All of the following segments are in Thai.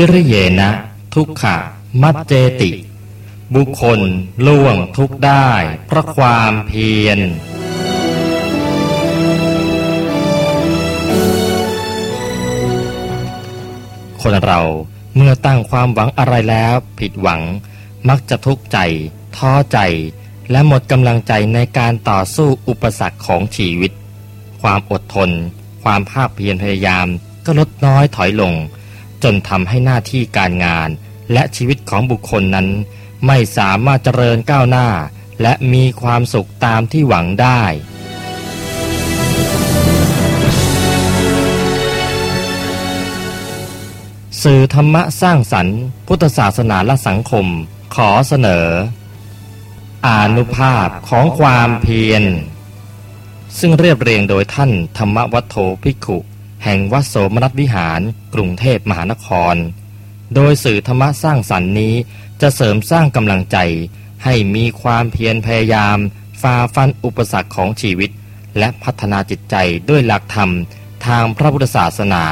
วิริเยนะ ทุกขะ มัจเจติ บุคคลล่วงทุกได้ เพราะความเพียร คนเราเมื่อตั้งความหวังอะไรแล้วผิดหวัง มักจะทุกข์ใจ ท้อใจ และหมดกำลังใจในการต่อสู้อุปสรรคของชีวิต ความอดทน ความภาคเพียรพยายามก็ลดน้อยถอยลง จนทำให้หน้าที่การงาน และชีวิตของบุคคลนั้น ไม่สามารถเจริญก้าวหน้า และมีความสุขตามที่หวังได้ สื่อธรรมะสร้างสรรค์ พุทธศาสนาและสังคม ขอเสนอ อนุภาพของความเพียรซึ่งเรียบเรียงโดยท่านธรรมวัฒโธภิกขุ แห่งวัดโสมนัสวิหาร กรุงเทพมหานคร โดยสื่อธรรมะสร้างสรรค์นี้จะเสริมสร้างกำลังใจ ให้มีความเพียรพยายามฝ่าฟันอุปสรรคของชีวิต และพัฒนาจิตใจด้วยหลักธรรมทางพระพุทธศาสนา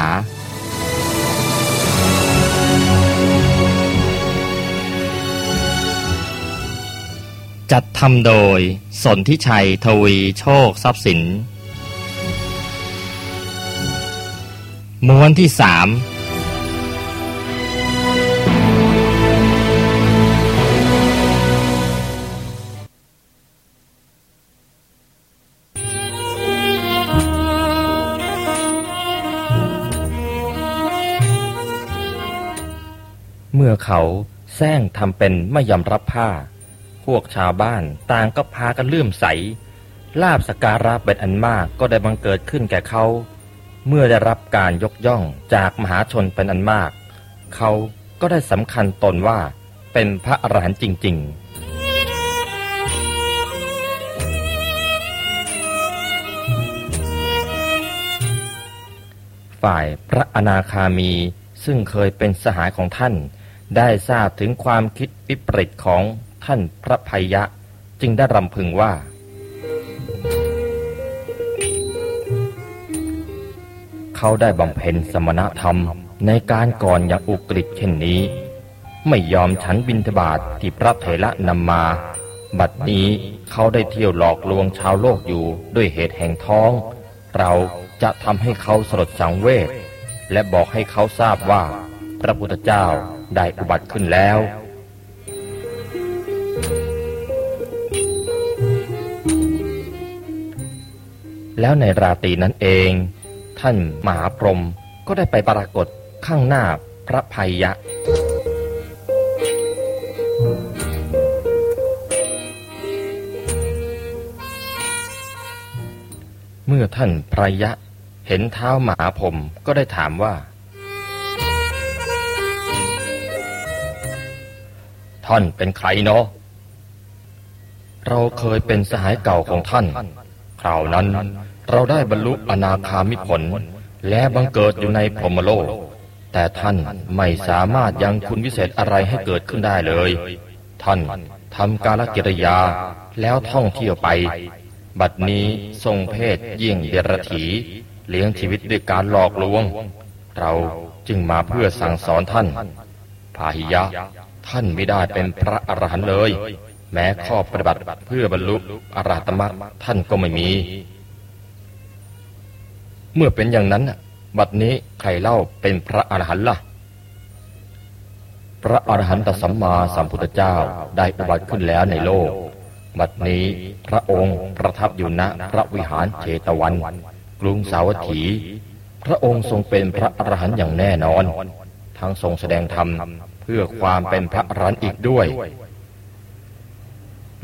จัดทำโดย สนทิชัย ทวี โชค ทรัพย์สิน ม้วนที่สามเมื่อเขาแซงทำเป็นไม่ยอมรับผ้า พวกชาวบ้านต่างก็พากันเลื่อมใส ลาบสการะเป็นอันมากก็ได้บังเกิดขึ้นแก่เขา เมื่อได้รับการยกย่องจากมหาชนเป็นอันมาก เขาก็ได้สำคัญตนว่าเป็นพระอรหันต์จริง ๆฝ่ายพระอนาคามีซึ่งเคยเป็นสหายของท่าน ได้ทราบถึงความคิดวิปริตของท่านพระภัยยะ จึงได้รำพึงว่า เขาได้บำเพ็ญสมณธรรมในการก่อนอย่างอุกฤษเช่นนี้ ไม่ยอมฉันบินทบาทที่พระเถระนำมา บัดนี้เขาได้เที่ยวหลอกลวงชาวโลกอยู่ด้วยเหตุแห่งท้อง เราจะทำให้เขาสลดสังเวชและบอกให้เขาทราบว่า พระพุทธเจ้าได้อุบัติขึ้นแล้วแล้วในราตรีนั้นเอง ท่านมหาพรหมก็ได้ไปปรากฏข้างหน้าพระภัยยะ เมื่อท่านพระยะเห็นเท้าหมาพรมก็ได้ถามว่า ท่านเป็นใครเนาะเราเคยเป็นสหายเก่าของท่าน คราวนั้น เราได้บรรลุอนาคามิผล และบังเกิดอยู่ในพรหมโลก แต่ท่านไม่สามารถยังคุณวิเศษอะไรให้เกิดขึ้นได้เลย ท่านทำกาลกิริยาแล้วท่องเที่ยวไป บัดนี้ทรงเพศยิ่งเดรถีเลี้ยงชีวิตด้วยการหลอกลวง เราจึงมาเพื่อสั่งสอนท่าน พาหิยะ ท่านไม่ได้เป็นพระอรหันต์เลย แม้ข้อปฏิบัติเพื่อบรรลุอรหัตมรรคท่านก็ไม่มี เมื่อเป็นอย่างนั้นบัดนี้ใครเล่าเป็นพระอรหันต์ล่ะ พระอรหันตสัมมาสัมพุทธเจ้าได้อุบัติขึ้นแล้วในโลก บัดนี้พระองค์ประทับอยู่ณพระวิหารเชตวัน กรุงสาวัตถี พระองค์ทรงเป็นพระอรหันต์อย่างแน่นอน ทั้งทรงแสดงธรรมเพื่อความเป็นพระอรหันต์อีกด้วย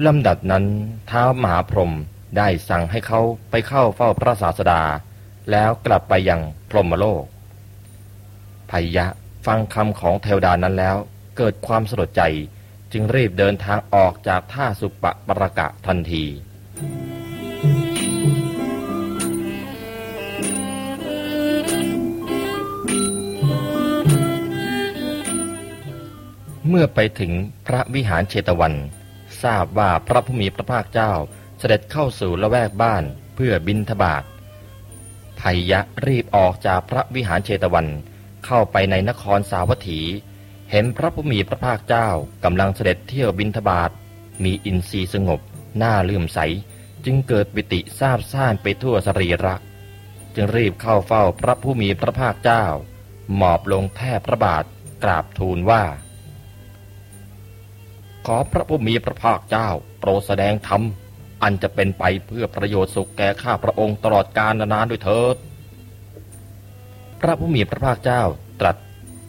ลำดับนั้นท้าวมหาพรหมได้สั่งให้เขาไปเข้าเฝ้าพระศาสดา แล้วกลับไปยังพรหมโลกพยะฟังคำของเทวดานั้นแล้ว เกิดความสลดใจจึงรีบเดินทางออกจากท่าสุปะปรกะทันที เมื่อไปถึงพระวิหารเชตวัน ทราบว่าพระผู้มีพระภาคเจ้าเสด็จเข้าสู่ละแวกบ้านเพื่อบินทบาท ภัยยะรีบออกจากพระวิหารเชตวัน เข้าไปในนครสาวัตถี เห็นพระผู้มีพระภาคเจ้ากำลังเสด็จเที่ยวบินทบาทมีอินทรีย์สงบหน้าเลื่อมใส จึงเกิดปิติทราบซ่านไปทั่วสรีระ จึงรีบเข้าเฝ้าพระผู้มีพระภาคเจ้า หมอบลงแทบพระบาทกราบทูลว่า ขอพระผู้มีพระภาคเจ้า โปรดแสดงธรรม อันจะเป็นไปเพื่อประโยชน์สุขแก่ข้าพระองค์ตลอดกาลนานด้วยเถิด พระผู้มีพระภาคเจ้าตรัส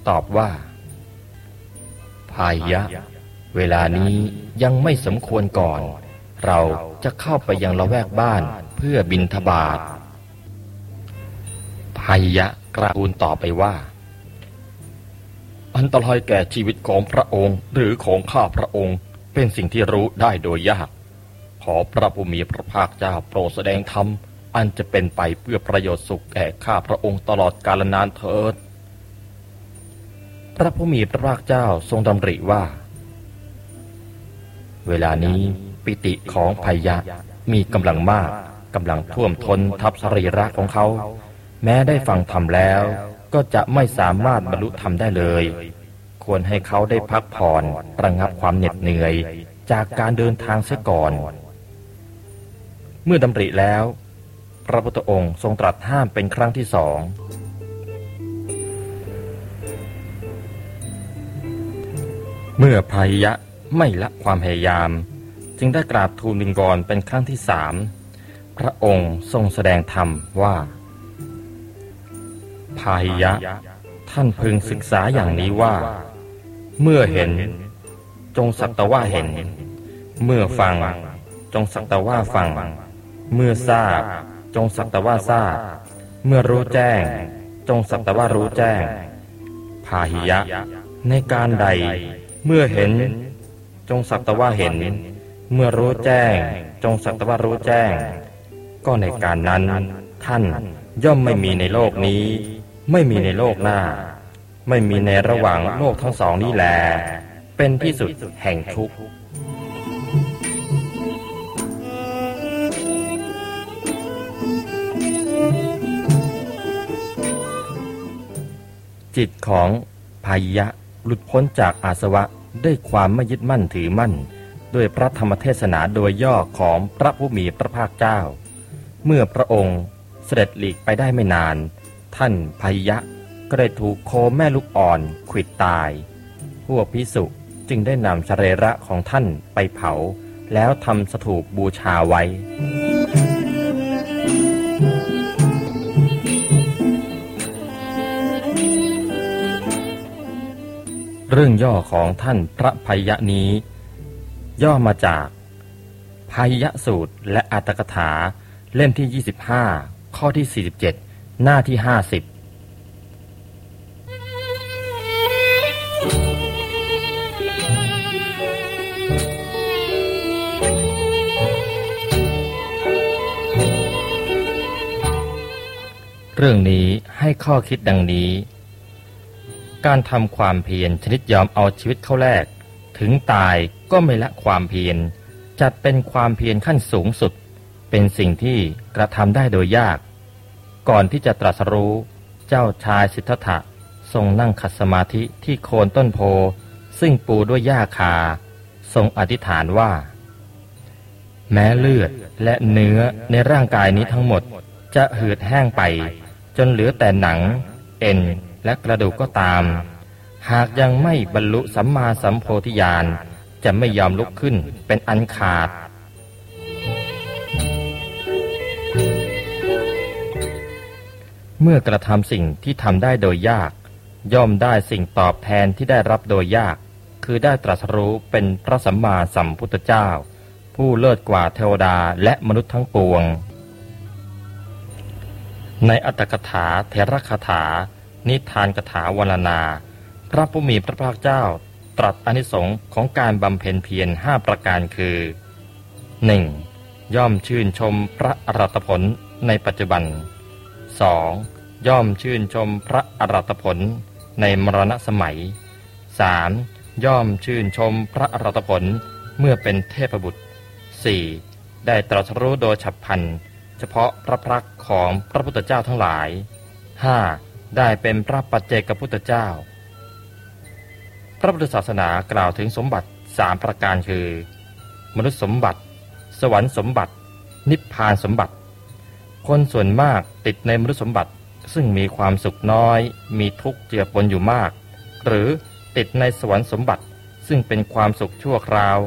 ตอบว่า พายะ เวลานี้ยังไม่สมควรก่อน เราจะเข้าไปยังละแวกบ้านเพื่อบินทบาทพายะกราบูลต่อไปว่า อันตรายแก่ชีวิตของพระองค์หรือของข้าพระองค์เป็นสิ่งที่รู้ได้โดยยาก ขอพระผู้มีพระภาคเจ้าโปรดแสดงธรรม อันจะเป็นไปเพื่อประโยชน์สุขแก่ข้าพระองค์ตลอดกาลนานเถิด พระผู้มีพระภาคเจ้าทรงดำริว่า เวลานี้ปิติของพยะมีกำลังมากกำลังท่วมท้นทับสรีระของเขา แม้ได้ฟังธรรมแล้วก็จะไม่สามารถบรรลุธรรมได้เลย ควรให้เขาได้พักผ่อนระงับความเหน็ดเหนื่อย จากการเดินทางเสียก่อน เมื่อดำริแล้ว พระพุทธองค์ทรงตรัสห้ามเป็นครั้งที่สองเมื่อพายะไม่ละความพยายาม จึงได้กราบทูลวิงวอนเป็นครั้งที่สามพระองค์ทรงแสดงธรรมว่าพายะ ท่านพึงศึกษาอย่างนี้ว่า เมื่อเห็น จงสักตว่าเห็น เมื่อฟัง จงสักตว่าฟัง เมื่อทราบ จงสักแต่ว่าทราบ เมื่อรู้แจ้ง จงสักแต่ว่ารู้แจ้ง พาหิยะ ในการใด เมื่อเห็น จงสักแต่ว่าเห็น เมื่อรู้แจ้ง จงสักแต่ว่ารู้แจ้ง ก็ในการนั้น ท่านย่อมไม่มีในโลกนี้ ไม่มีในโลกหน้า ไม่มีในระหว่างโลกทั้งสองนี้แล เป็นที่สุดแห่งทุกข์ จิตของพายะหลุดพ้นจากอาสวะด้วยความไม่ยึดมั่นถือมั่น ด้วยพระธรรมเทศนาโดยย่อของพระผู้มีพระภาคเจ้า เมื่อพระองค์เสด็จหลีกไปได้ไม่นาน ท่านพายะก็ได้ถูกโคแม่ลูกอ่อนขวิดตาย พวกพิสุจึงได้นำชเรระของท่านไปเผา แล้วทำสถูปบูชาไว้ เรื่องย่อของท่านพระพยะนี้ ย่อมาจากพยะสูตรและอัตกถาเล่มที่ 25 ข้อที่ 47 หน้าที่ 50เรื่องนี้ให้ข้อคิดดังนี้ การทำความเพียรชนิดยอมเอาชีวิตเข้าแลกถึงตายก็ไม่ละความเพียรจัดเป็นความเพียรขั้นสูงสุด เป็นสิ่งที่กระทำได้โดยยาก ก่อนที่จะตรัสรู้เจ้าชายสิทธัตถะทรงนั่งขัดสมาธิที่โคนต้นโพ ซึ่งปูด้วยหญ้าคา ทรงอธิษฐานว่า แม้เลือดและเนื้อในร่างกายนี้ทั้งหมดจะหืดแห้งไป จนเหลือแต่หนัง เอ็น และกระดูกก็ตาม หากยังไม่บรรลุสัมมาสัมโพธิญาณจะไม่ยอมลุกขึ้นเป็นอันขาด เมื่อกระทำสิ่งที่ทำได้โดยยาก ย่อมได้สิ่งตอบแทนที่ได้รับโดยยาก คือได้ตรัสรู้เป็นพระสัมมาสัมพุทธเจ้า ผู้เลิศกว่าเทวดาและมนุษย์ทั้งปวง ในอัตถกถาเทระคาถา นิทานกถาวรรนา พระผู้มีพระภาคเจ้าตรัสอนิสงค์ของการบำเพ็ญเพียรห้าประการคือ 1. ย่อมชื่นชมพระอรัตผลในปัจจุบัน 2. ย่อมชื่นชมพระอรัตผลในมรณะสมัย 3. ย่อมชื่นชมพระอรัตผลเมื่อเป็นเทพบุตร 4. ได้ตรัสรู้โดยฉับพลัน เฉพาะพระพักของพระพุทธเจ้าทั้งหลาย 5. ได้เป็นพระปัจเจกพุทธเจ้า พระพุทธศาสนากล่าวถึงสมบัติสามประการคือ มนุษย์สมบัติ สวรรค์สมบัติ นิพพานสมบัติ คนส่วนมากติดในมนุษย์สมบัติซึ่งมีความสุขน้อย มีทุกข์เจือปนอยู่มาก หรือติดในสวรรค์สมบัติซึ่งเป็นความสุขชั่วคราว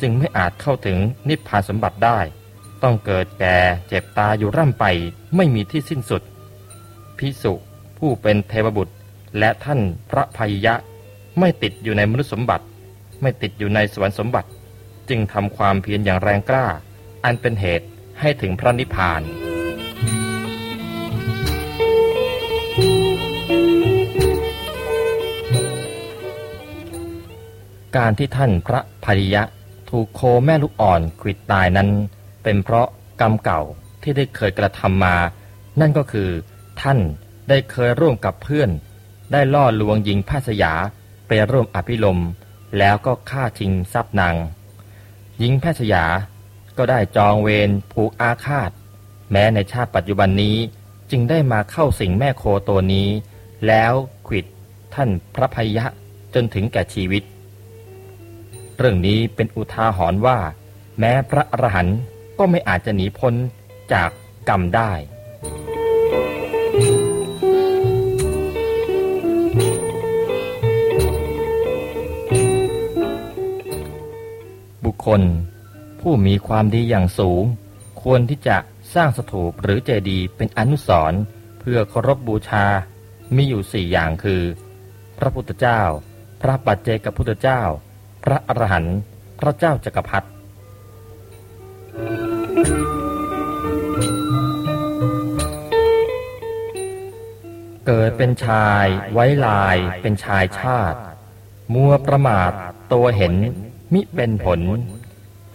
จึงไม่อาจเข้าถึงนิพพานสมบัติได้ ต้องเกิดแก่เจ็บตาอยู่ร่ำไปไม่มีที่สิ้นสุดพิสุ ผู้เป็นเทวบุตร และท่านพระพยะ ไม่ติดอยู่ในมนุษยสมบัติ ไม่ติดอยู่ในสวรรค์สมบัติ จึงทำความเพียรอย่างแรงกล้า อันเป็นเหตุให้ถึงพระนิพพานการที่ท่านพระพริยะถูกโคแม่ลูกอ่อนขิดตายนั้น เป็นเพราะกรรมเก่าที่ได้เคยกระทำมา นั่นก็คือท่าน ได้เคยร่วมกับเพื่อน ได้ล่อลวงยิงพาสยาไปร่วมอภิลมแล้วก็ฆ่าชิงทรัพย์นางหญิงแพทย์สยาก็ได้จองเวรผูกอาฆาต แม้ในชาติปัจจุบันนี้จึงได้มาเข้าสิงแม่โคตัวนี้ แล้วขิดท่านพระพยะจนถึงแก่ชีวิต เรื่องนี้เป็นอุทาหรณ์ว่า แม้พระอรหันต์ก็ไม่อาจจะหนีพ้นจากกรรมได้ คคล ผู้มีความดีอย่างสูง ควรที่จะสร้างสถูปหรือเจดีย์เป็นอนุสรณ์เพื่อเคารพบบูชา มีอยู่สี่อย่างคือ พระพุทธเจ้า พระปัจเจกพุทธเจ้า พระอรหันต์พระเจ้าจักรพรรดิเกิดเป็นชายไว้ลายเป็นชายชาติ มัวประมาทตัวเห็น มิเป็นผล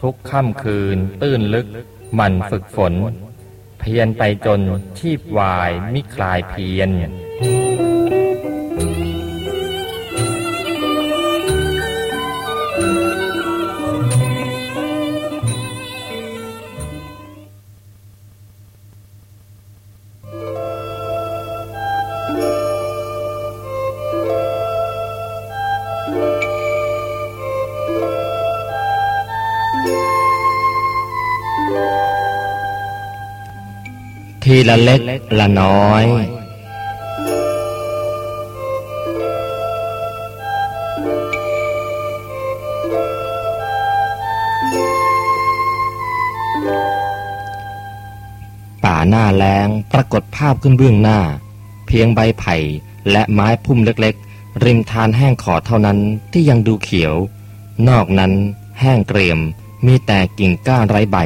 ทุกค่ำคืนตื้นลึกหมันฝึกฝน เพียรไปจนชีพวายมิคลายเพียร ละเล็กละน้อย ป่าหน้าแล้งปรากฏภาพขึ้นเบื้องหน้า เพียงใบไผ่และไม้พุ่มเล็กๆ ริมทานแห้งขอดเท่านั้นที่ยังดูเขียว นอกนั้นแห้งเกรียมมีแต่กิ่งก้านไร้ใบ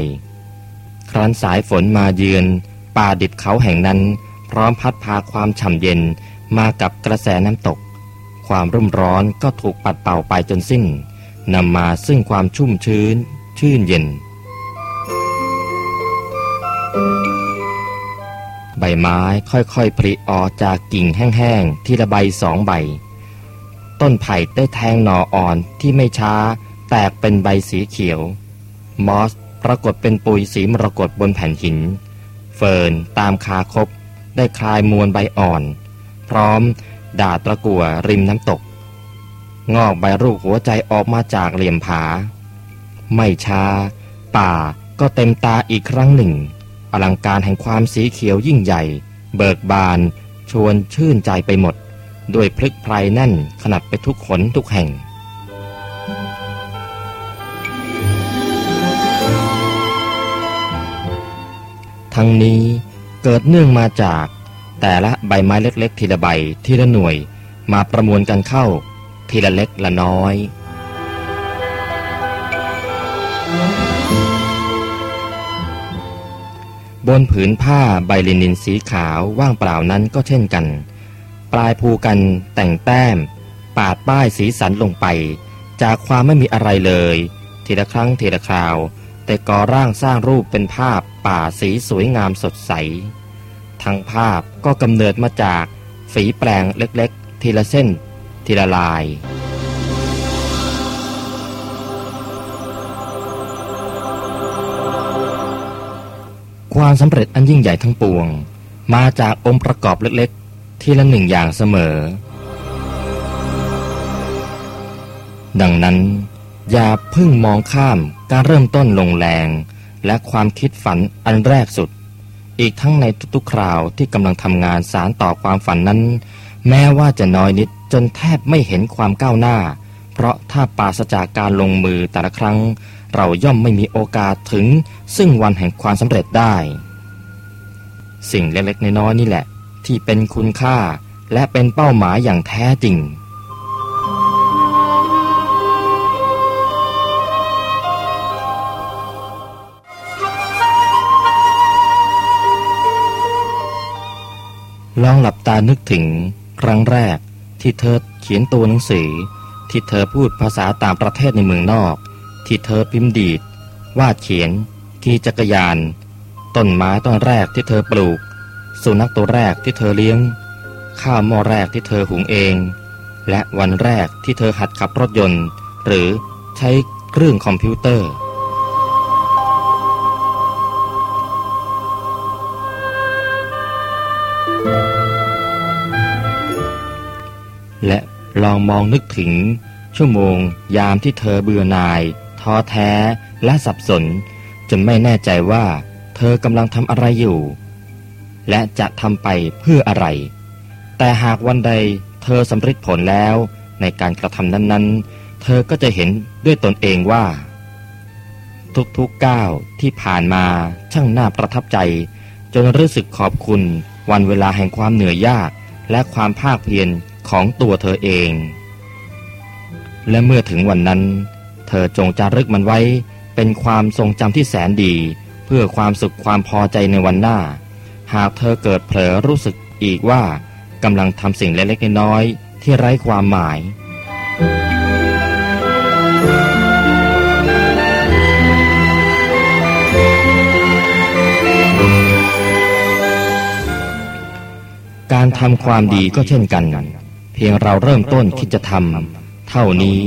ครั้นสายฝนมาเยือน ป่าดิบเขาแห่งนั้น พร้อมพัดพาความฉ่ำเย็นมากับกระแสน้ำตก ความรุ่มร้อนก็ถูกปัดเป่าไปจนสิ้นนำมาซึ่งความชุ่มชื้น ชื่นเย็น ใบไม้ค่อยๆผลิออกจากกิ่งแห้งๆ ทีละใบสองใบ ต้นไผ่ได้แทงหน่ออ่อนที่ไม่ช้า แตกเป็นใบสีเขียว มอสปรากฏเป็นปุยสีมรกตบนแผ่นหิน เฟิร์นตามคาคบ ได้คลายมวลใบอ่อน พร้อมดาดตะกั่วริมน้ำตก งอกใบรูปหัวใจออกมาจากเหลี่ยมผา ไม่ช้า ป่าก็เต็มตาอีกครั้งหนึ่ง อลังการแห่งความสีเขียวยิ่งใหญ่ เบิกบาน ชวนชื่นใจไปหมด ด้วยพลึกไพรแน่นขนาดไปทุกขนทุกแห่ง ทั้งนี้เกิดเนื่องมาจากแต่ละใบไม้เล็กๆ ทีละใบทีละหน่วยมาประมวลกันเข้า ทีละเล็กละน้อย บนผืนผ้าใบลินินสีขาวว่างเปล่านั้นก็เช่นกัน ปลายภูกันแต่งแต้ม ปาดป้ายสีสันลงไป จากความไม่มีอะไรเลย ทีละครั้งทีละคราว แต่ก่อร่างสร้างรูปเป็นภาพป่าสีสวยงามสดใสทั้งภาพก็กำเนิดมาจากฝีแปลงเล็กๆ ทีละเส้น ทีละลาย ความสำเร็จอันยิ่งใหญ่ทั้งปวง มาจากองค์ประกอบเล็กๆ ทีละหนึ่งอย่างเสมอ ดังนั้นอย่าเพิ่งมองข้าม การเริ่มต้นลงแรง และความคิดฝันอันแรกสุด อีกทั้งในทุกๆคราวที่กำลังทำงานสารต่อความฝันนั้น แม้ว่าจะน้อยนิดจนแทบไม่เห็นความก้าวหน้า เพราะถ้าปราศจากการลงมือแต่ละครั้ง เราย่อมไม่มีโอกาสถึง ซึ่งวันแห่งความสำเร็จได้ สิ่งเล็กๆน้อยๆนี่แหละ ที่เป็นคุณค่าและเป็นเป้าหมายอย่างแท้จริง ลองหลับตานึกถึงครั้งแรกที่เธอเขียนตัวหนังสือ ที่เธอพูดภาษาต่างประเทศในเมืองนอก ที่เธอพิมพ์ดีดวาดเขียนขี่จักรยาน ต้นไม้ต้นแรกที่เธอปลูก สุนัขตัวแรกที่เธอเลี้ยง ข้าวหม้อแรกที่เธอหุงเอง และวันแรกที่เธอหัดขับรถยนต์ หรือใช้เครื่องคอมพิวเตอร์ และลองมองนึกถึง ชั่วโมง ยามที่เธอเบื่อหน่าย ท้อแท้และสับสน จนไม่แน่ใจว่า เธอกำลังทำอะไรอยู่ และจะทำไปเพื่ออะไร แต่หากวันใดเธอสำเร็จผลแล้วในการกระทำนั้นๆ เธอก็จะเห็นด้วยตนเองว่า ทุกๆก้าวที่ผ่านมาช่างน่าประทับใจ จนรู้สึกขอบคุณวันเวลาแห่งความเหนื่อยยาก และความภาคเพียรของตัวเธอเอง และเมื่อถึงวันนั้น เธอจงจารึกมันไว้เป็นความทรงจำที่แสนดี เพื่อความสุขความพอใจในวันหน้า หากเธอเกิดเผลอรู้สึกอีกว่ากำลังทำสิ่งเล็กๆน้อยๆที่ไร้ความหมาย การทำความดีก็เช่นกัน พียงเราเริ่มต้นคิดจะทำเท่านี้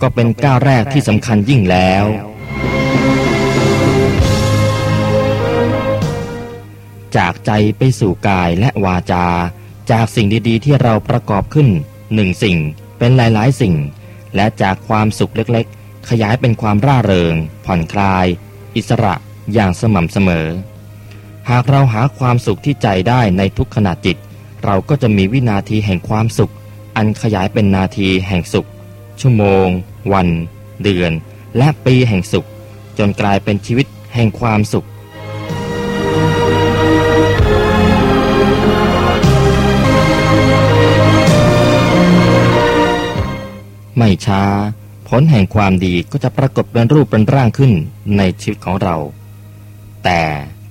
ก็เป็นก้าวแรกที่สำคัญยิ่งแล้ว จากใจไปสู่กายและวาจา จากสิ่งดีๆ ที่เราประกอบขึ้นหนึ่งสิ่งเป็นหลายๆสิ่ง และจากความสุขเล็กๆ ขยายเป็นความร่าเริง ผ่อนคลาย อิสระอย่างสม่ำเสมอ หากเราหาความสุขที่ใจได้ในทุกขณะจิต เราก็จะมีวินาทีแห่งความสุข อันขยายเป็นนาทีแห่งสุข ชั่วโมง วัน เดือน และปีแห่งสุข จนกลายเป็นชีวิตแห่งความสุขไม่ช้า ผลแห่งความดีก็จะปรากฏเป็นรูปเป็นร่างขึ้นในชีวิตของเรา แต่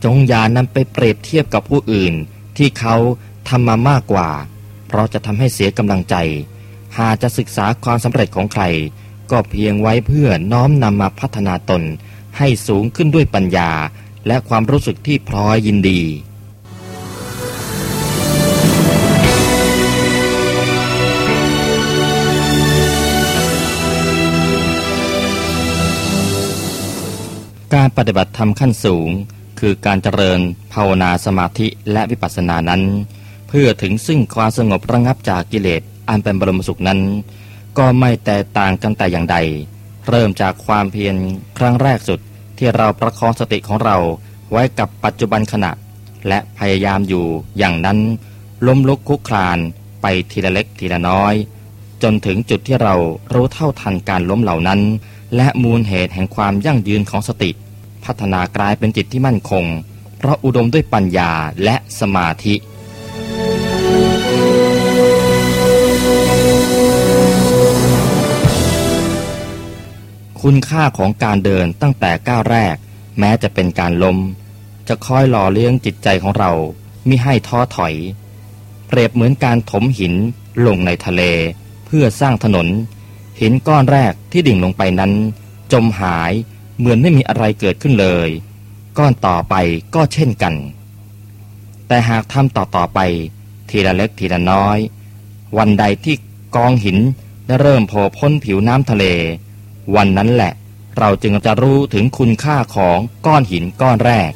จงอย่านำไปเปรียบเทียบกับผู้อื่นที่เขาทำมามากกว่า เพราะจะทำให้เสียกำลังใจ หากจะศึกษาความสำเร็จของใคร ก็เพียงไว้เพื่อน้อมนำมาพัฒนาตน ให้สูงขึ้นด้วยปัญญา และความรู้สึกที่พลอยยินดีการปฏิบัติธรรมขั้นสูง คือการเจริญภาวนาสมาธิและวิปัสสนานั้น เพื่อถึงซึ่งความสงบระงับจากกิเลสอันเป็นบรมสุขนั้น ก็ไม่แตกต่างกันแต่อย่างใด เริ่มจากความเพียรครั้งแรกสุดที่เราประคองสติของเราไว้กับปัจจุบันขณะ และพยายามอยู่อย่างนั้นล้มลุกคุกคลานไปทีละเล็กทีละน้อย จนถึงจุดที่เรารู้เท่าทันการล้มเหล่านั้น และมูลเหตุแห่งความยั่งยืนของสติ พัฒนากลายเป็นจิตที่มั่นคง เพราะอุดมด้วยปัญญาและสมาธิ คุณค่าของการเดินตั้งแต่ก้าวแรก แม้จะเป็นการล้ม จะคอยหล่อเลี้ยงจิตใจของเรามิให้ท้อถอย เปรียบเหมือนการถมหินลงในทะเล เพื่อสร้างถนน หินก้อนแรกที่ดิ่งลงไปนั้น จมหายเหมือนไม่มีอะไรเกิดขึ้นเลย ก้อนต่อไปก็เช่นกัน แต่หากทำต่อต่อไป ทีละเล็กทีละน้อย วันใดที่กองหินได้เริ่มโผล่พ้นผิวน้ำทะเล วันนั้นแหละ เราจึงจะรู้ถึงคุณค่าของก้อนหินก้อนแรก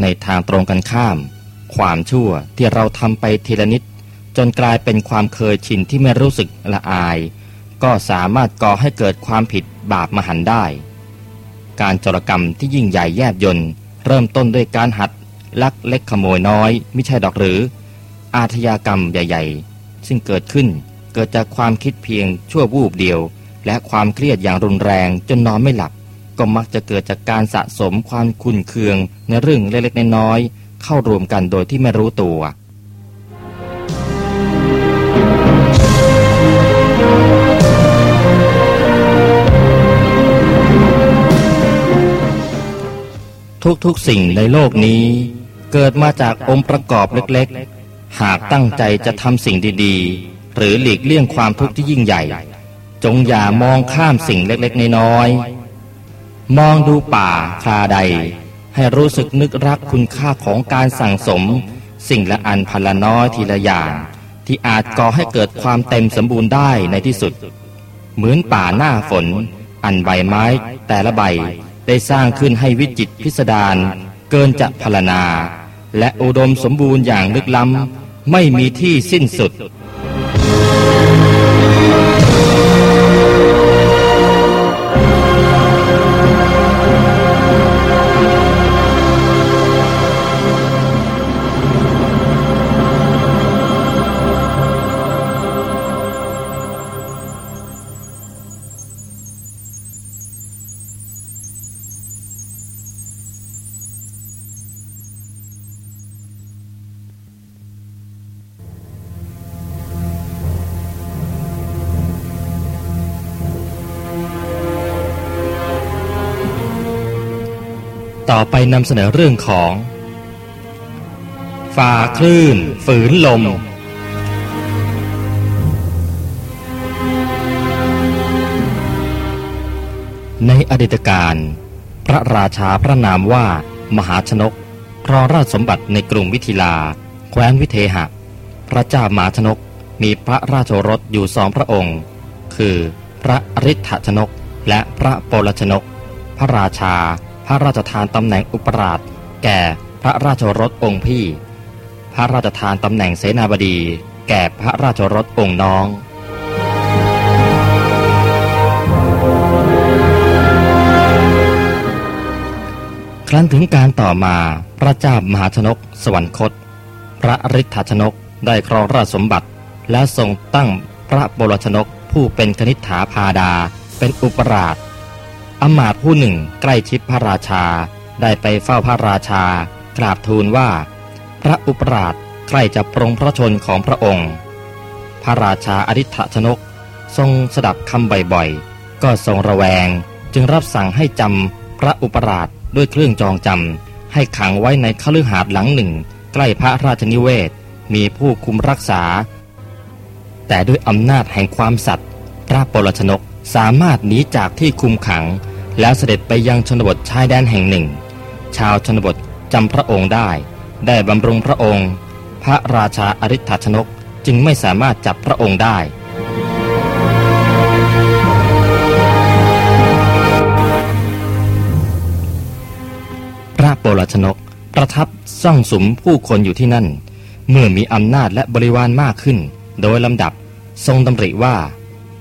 ในทางตรงกันข้าม ความชั่วที่เราทำไปทีละนิด จนกลายเป็นความเคยชินที่ไม่รู้สึกละอาย ก็สามารถก่อให้เกิดความผิดบาปมหันได้ การจรกรรมที่ยิ่งใหญ่แยบยนต์เริ่มต้นด้วยการหัด ลักเล็กขโมยน้อยไม่ใช่ดอกหรือ อาชญากรรมใหญ่ ๆ ซึ่งเกิดขึ้นเกิดจากความคิดเพียงชั่ววูบเดียว และความเครียดอย่างรุนแรงจนนอนไม่หลับ ก็มักจะเกิดจากการสะสมความคุนเคืองในเรื่องเล็กๆน้อยๆเข้ารวมกันโดยที่ไม่รู้ตัวทุกๆสิ่งในโลกนี้ เกิดมาจากองค์ประกอบเล็กๆ หากตั้งใจจะทำสิ่งดีๆ หรือหลีกเลี่ยงความทุกข์ที่ยิ่งใหญ่ จงอย่ามองข้ามสิ่งเล็กๆ น้อยๆ มองดูป่าคาใด ให้รู้สึกนึกรักคุณค่าของการสั่งสม สิ่งละอันพันละน้อยทีละอย่างที่อาจก่อให้เกิดความเต็มสมบูรณ์ได้ในที่สุด เหมือนป่าหน้าฝน อันใบไม้แต่ละใบได้สร้างขึ้นให้วิจิตพิสดาร เกินจะพรรณนา และอุดมสมบูรณ์อย่างลึกล้ำ ไม่มีที่สิ้นสุด อไปนำเสนอเรื่องของฝ่าคลื่น ฝืนลม ในอดีตการ พระราชาพระนามว่ามหาชนก ครองราชสมบัติในกรุงวิทิลา แคว้นวิเทหะ พระเจ้ามหาชนกมีพระราชโอรสอยู่สองพระองค์ คือพระอริ t ชนกและพระโปลชนก พระราชา ระราชทานตำแหน่งอุปราช แก่พระราชโอรสองค์พี่ พระราชทานตำแหน่งเสนาบดี แก่พระราชโอรสองค์น้องครั้นถึงการต่อมาพระเจ้ามหาชนก สวรรคต พระอริ t ชนกได้ครองราชสมบัติ และทรงตั้งพระโปรชนกผู้เป็นคณิษฐาพาดา เป็นอุปราช อำมาตย์ผู้หนึ่งใกล้ชิดพระราชา ได้ไปเฝ้าพระราชา กราบทูลว่า พระอุปราชใกล้จะปรงพระชนของพระองค์ พระราชาอริ t ชนก ทรงสดับคำบ่อยๆ ก็ทรงระแวงจึงรับสั่งให้จำพระอุปราชด้วยเครื่องจองจำให้ขังไว้ในคฤหาสน์หลังหนึ่ง ใกล้พระราชนิเวศ มีผู้คุมรักษา แต่ด้วยอำนาจแห่งความสัตย์พระปรชนกสามารถหนีจากที่คุมขัง แล้วเสด็จไปยังชนบทชายแดนแห่งหนึ่ง ชาวชนบทจำพระองค์ได้ ได้บำรุงพระองค์ พระราชาอริ t ชนกจึงไม่สามารถจับพระองค์ได้พระโปรชนกประทับซ่องสมผู้คนอยู่ที่นั่น เมื่อมีอำนาจและบริวารมากขึ้น โดยลำดับทรงดำริว่า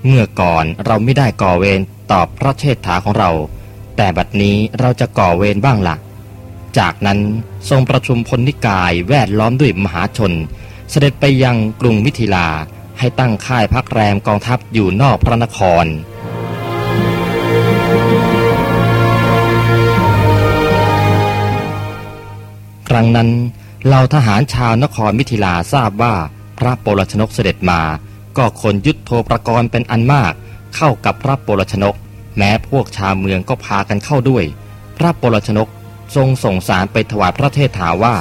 เมื่อก่อนเราไม่ได้ก่อเวร ตอบพระเชษฐาของเรา แต่บัดนี้เราจะก่อเวรบ้างละ่ะ จากนั้นทรงประชุมพลนิกายแวดล้อมด้วยมหาชน เสด็จไปยังกรุงมิถิลาให้ตั้งค่ายพักแรมกองทัพอยู่นอกพระนครครั้งนั้นเหล่าทหารชาวนครมิถิลาทราบว่าพระโปรชนกเสด็จมา ก็คนยุทธโทประกรณ์เป็นอันมาก เข้ากับพระโปรชนก แม้พวกชาวเมืองก็พากันเข้าด้วย พระโปรชนกทรงส่งสารไปถวายพระเทศถาว่า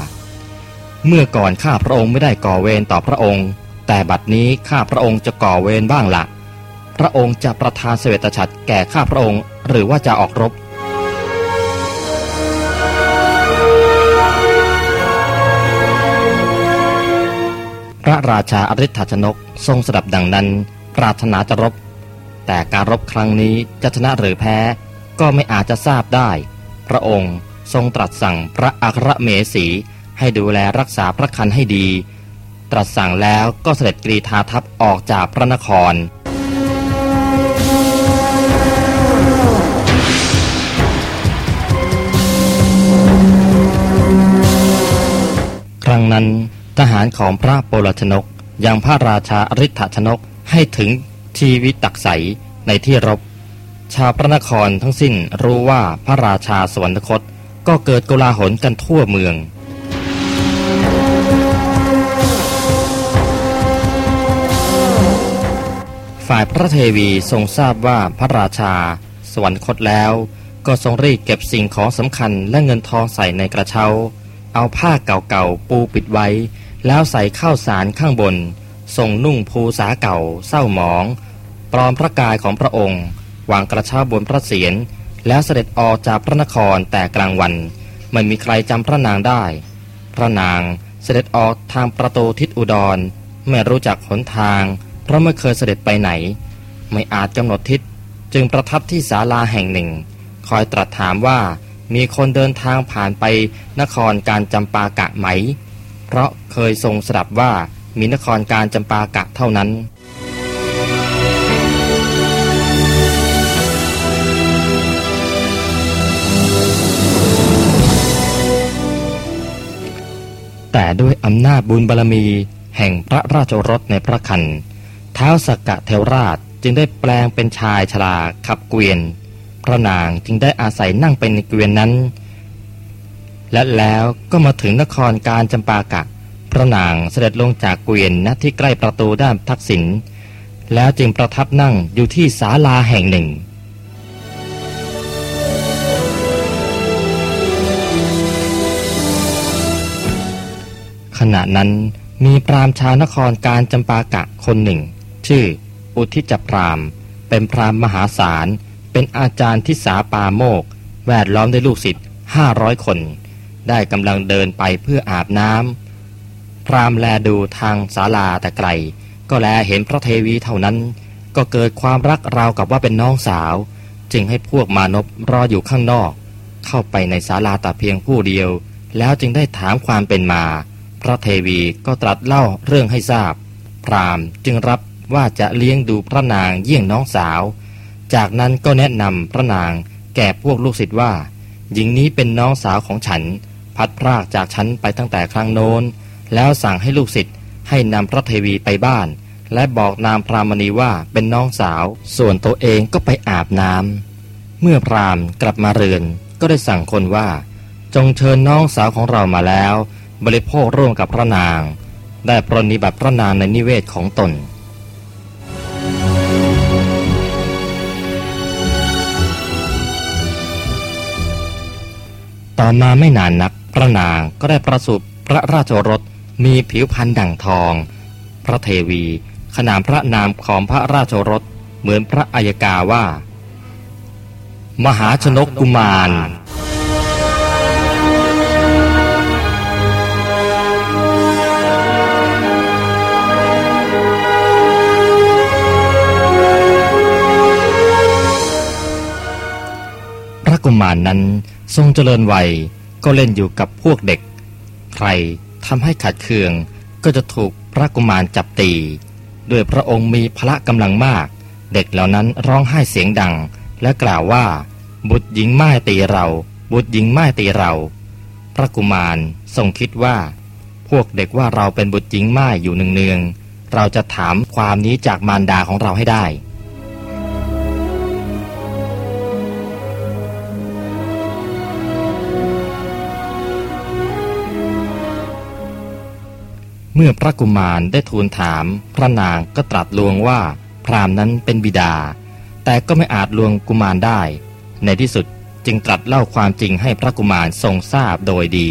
เมื่อก่อนข้าพระองค์ไม่ได้ก่อเวรต่อพระองค์ แต่บัดนี้ข้าพระองค์จะก่อเวรบ้างละพระองค์จะประทานเสวตฉัตรแก่ข้าพระองค์ หรือว่าจะออกรบ พระราชาอริ t ชนกทรงสดับดังนั้น ปรารถนาจะรบ แต่การรบครั้งนี้จะชนะหรือแพ้ ก็ไม่อาจจะทราบได้ พระองค์ทรงตรัสสั่งพระอัครเมสีให้ดูแลรักษาพระคันให้ดี ตรัสสั่งแล้วก็เสด็จกรีธาทัพออกจากพระนครครั้งนั้นทหารของพระโปรชนกยังพระราชาอริ t ธชนกให้ถึง ทีวิตักใสในที่รบ ชาวพระนครทั้งสิ้นรู้ว่าพระราชาสวรรคต ก็เกิดโกลาหลกันทั่วเมืองฝ่ายพระเทวีทรงทราบว่าพระราชา สวรรคตแล้ว ก็ทรงรีบเก็บสิ่งของสำคัญและเงินทองใส่ในกระเช้า เอาผ้าเก่าๆปูปิดไว้ แล้วใส่ข้าวสารข้างบน ทรงนุ่งภูษาเก่า เศร้าหมอง ปลอมพระกายของพระองค์วางกระเช้าบนพระเศียรแล้วเสด็จออกจากพระนครแต่กลางวัน ไม่มีใครจำพระนางได้ พระนางเสด็จออกทางประตูทิศอุดร ไม่รู้จักหนทาง เพราะไม่เคยเสด็จไปไหน ไม่อาจกำหนดทิศจึงประทับที่ศาลาแห่งหนึ่ง คอยตรัสถามว่ามีคนเดินทางผ่านไปนครการจำปากะไหม เพราะเคยทรงสดับว่า มีนครการจำปากะเท่านั้นแต่ด้วยอำนาจบุญบารมี แห่งพระราชรถในพระคันเท้าสกกะเทวราชจึงได้แปลงเป็นชายชราขับเกวียน พระนางจึงได้อาศัยนั่งเป็นเกวียนนั้น และแล้วก็มาถึงนครการจำปากะ พระนางเสด็จลงจากเกวียนณที่ใกล้ประตูด้านทักษิณแล้วจึงประทับนั่งอยู่ที่ศาลาแห่งหนึ่ง ขณะนั้นมีพรามชาวนครการจำปากะคนหนึ่ง ชื่อ อุทิจพรามเป็นพรามมหาศาล เป็นอาจารย์ที่สาปาโมก แวดล้อมด้วยลูกศิษย์ห้าร้อยคน ได้กำลังเดินไปเพื่ออาบน้ำ พรามแลดูทางศาลาแต่ไกล ก็แลเห็นพระเทวีเท่านั้น ก็เกิดความรักราวกับว่าเป็นน้องสาว จึงให้พวกมานพรออยู่ข้างนอก เข้าไปในศาลาแต่เพียงผู้เดียว แล้วจึงได้ถามความเป็นมา พระเทวีก็ตรัสเล่าเรื่องให้ทราบ พรามจึงรับว่าจะเลี้ยงดูพระนางเยี่ยงน้องสาว จากนั้นก็แนะนำพระนางแก่พวกลูกศิษย์ว่า หญิงนี้เป็นน้องสาวของฉัน พัดพรากจากฉันไปตั้งแต่ครั้งโน้น แล้วสั่งให้ลูกศิษย์ให้นำพระเทวีไปบ้าน และบอกนามพรามณีว่าเป็นน้องสาว ส่วนตัวเองก็ไปอาบน้ำเมื่อพรามกลับมาเรือนก็ได้สั่งคนว่า จงเชิญน้องสาวของเรามาแล้ว บริโภคร่วมกับพระนาง ได้ปรนิบัติพระนางในนิเวศของตนต่อมาไม่นานนัก พระนางก็ได้ประสูติพระราชรถ มีผิวพรรณดั่งทอง พระเทวี ขนามพระนามของพระราชรถเหมือนพระอัยกาว่า มหาชนกกุมารพระกุมารนนั้นทรงเจริญวัยก็เล่นอยู่กับพวกเด็ก ใคร ทำให้ขัดเคืองก็จะถูกพระกุมารจับตีด้วยพระองค์มีพละกำลังมาก เด็กเหล่านั้นร้องไห้เสียงดัง และกล่าวว่า บุตรหญิงไม้ตีเรา บุตรหญิงไม้ตีเรา พระกุมารทรงคิดว่า พวกเด็กว่าเราเป็นบุตรหญิงไม้อยู่เนืองๆเราจะถามความนี้จากมารดาของเราให้ได้ เมื่อพระกุมารได้ทูลถาม พระนางก็ตรัสลวงว่า พรามนั้นเป็นบิดา แต่ก็ไม่อาจลวงกุมารได้ ในที่สุดจึงตรัสเล่าความจริงให้พระกุมารทรงทราบโดยดี